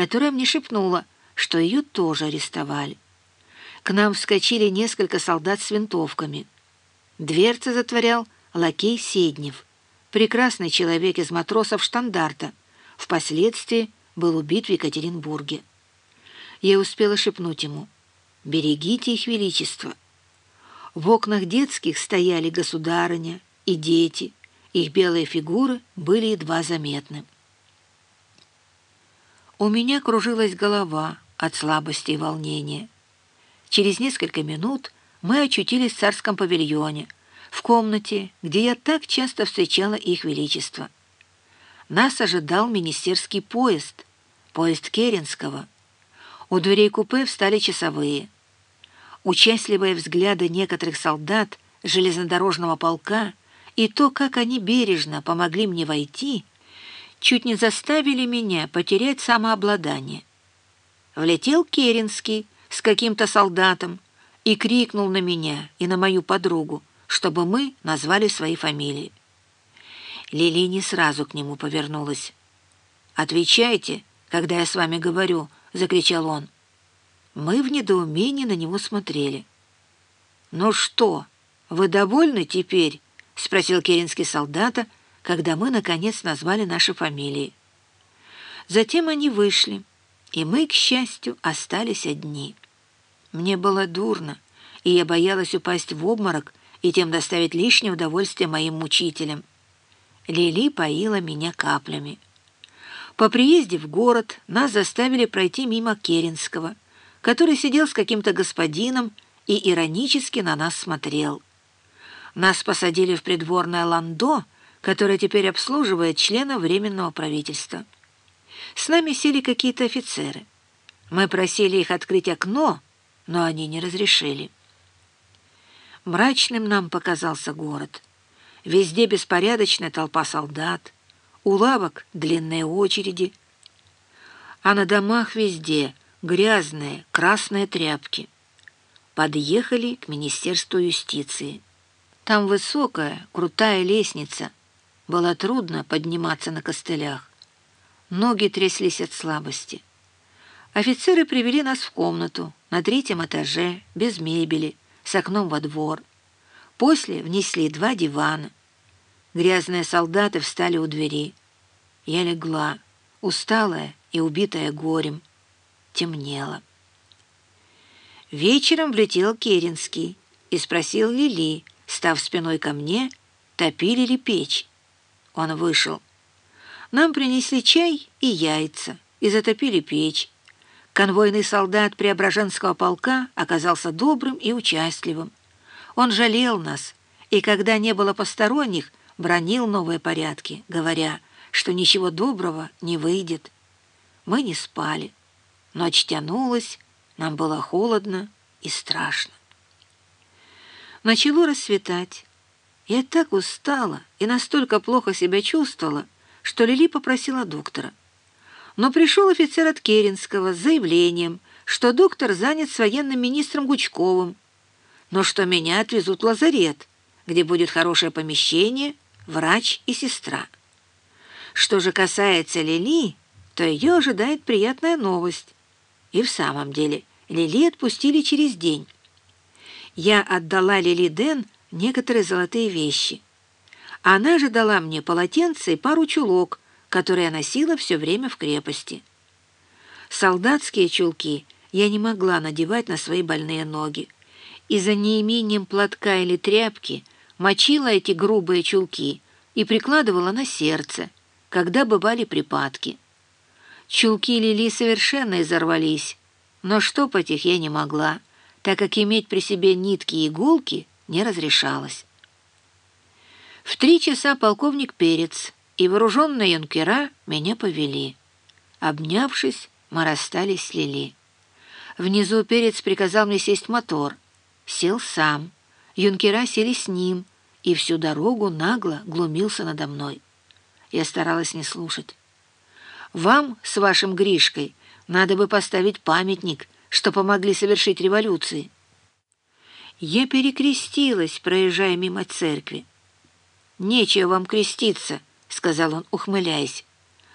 которая мне шепнула, что ее тоже арестовали. К нам вскочили несколько солдат с винтовками. Дверцы затворял лакей Седнев, прекрасный человек из матросов штандарта, впоследствии был убит в Екатеринбурге. Я успела шепнуть ему «Берегите их величество». В окнах детских стояли государыня и дети, их белые фигуры были едва заметны. У меня кружилась голова от слабости и волнения. Через несколько минут мы очутились в царском павильоне, в комнате, где я так часто встречала их величество. Нас ожидал министерский поезд, поезд Керенского. У дверей купе встали часовые. Участливые взгляды некоторых солдат железнодорожного полка и то, как они бережно помогли мне войти, чуть не заставили меня потерять самообладание. Влетел Керенский, с каким-то солдатом и крикнул на меня и на мою подругу, чтобы мы назвали свои фамилии. Лили не сразу к нему повернулась. «Отвечайте, когда я с вами говорю», — закричал он. Мы в недоумении на него смотрели. «Ну что, вы довольны теперь?» — спросил керенский солдата, когда мы, наконец, назвали наши фамилии. Затем они вышли, и мы, к счастью, остались одни. Мне было дурно, и я боялась упасть в обморок и тем доставить лишнее удовольствие моим мучителям. Лили поила меня каплями. По приезде в город нас заставили пройти мимо Керенского, который сидел с каким-то господином и иронически на нас смотрел. Нас посадили в придворное ландо, которое теперь обслуживает члена Временного правительства. С нами сели какие-то офицеры. Мы просили их открыть окно, но они не разрешили. Мрачным нам показался город. Везде беспорядочная толпа солдат, у лавок длинные очереди, а на домах везде грязные красные тряпки. Подъехали к Министерству юстиции. Там высокая, крутая лестница. Было трудно подниматься на костылях. Ноги тряслись от слабости. Офицеры привели нас в комнату на третьем этаже, без мебели, с окном во двор. После внесли два дивана. Грязные солдаты встали у двери. Я легла, усталая и убитая горем. Темнело. Вечером влетел Керенский и спросил Лили, став спиной ко мне, топили ли печь. Он вышел. Нам принесли чай и яйца и затопили печь. Конвойный солдат Преображенского полка оказался добрым и участливым. Он жалел нас, и когда не было посторонних, бронил новые порядки, говоря, что ничего доброго не выйдет. Мы не спали. Ночь тянулась, нам было холодно и страшно. Начало рассветать. Я так устала и настолько плохо себя чувствовала, что Лили попросила доктора но пришел офицер от Керенского с заявлением, что доктор занят с военным министром Гучковым, но что меня отвезут в лазарет, где будет хорошее помещение, врач и сестра. Что же касается Лили, то ее ожидает приятная новость. И в самом деле Лили отпустили через день. Я отдала Лили Ден некоторые золотые вещи. Она же дала мне полотенце и пару чулок, который я носила все время в крепости. Солдатские чулки я не могла надевать на свои больные ноги, и за неимением платка или тряпки мочила эти грубые чулки и прикладывала на сердце, когда бывали припадки. Чулки Лили совершенно изорвались, но штопать их я не могла, так как иметь при себе нитки и иголки не разрешалось. В три часа полковник Перец и вооруженные юнкера меня повели. Обнявшись, мы расстались с. Внизу перец приказал мне сесть мотор. Сел сам. Юнкера сели с ним, и всю дорогу нагло глумился надо мной. Я старалась не слушать. «Вам с вашим Гришкой надо бы поставить памятник, что помогли совершить революции». Я перекрестилась, проезжая мимо церкви. «Нечего вам креститься», — сказал он, ухмыляясь.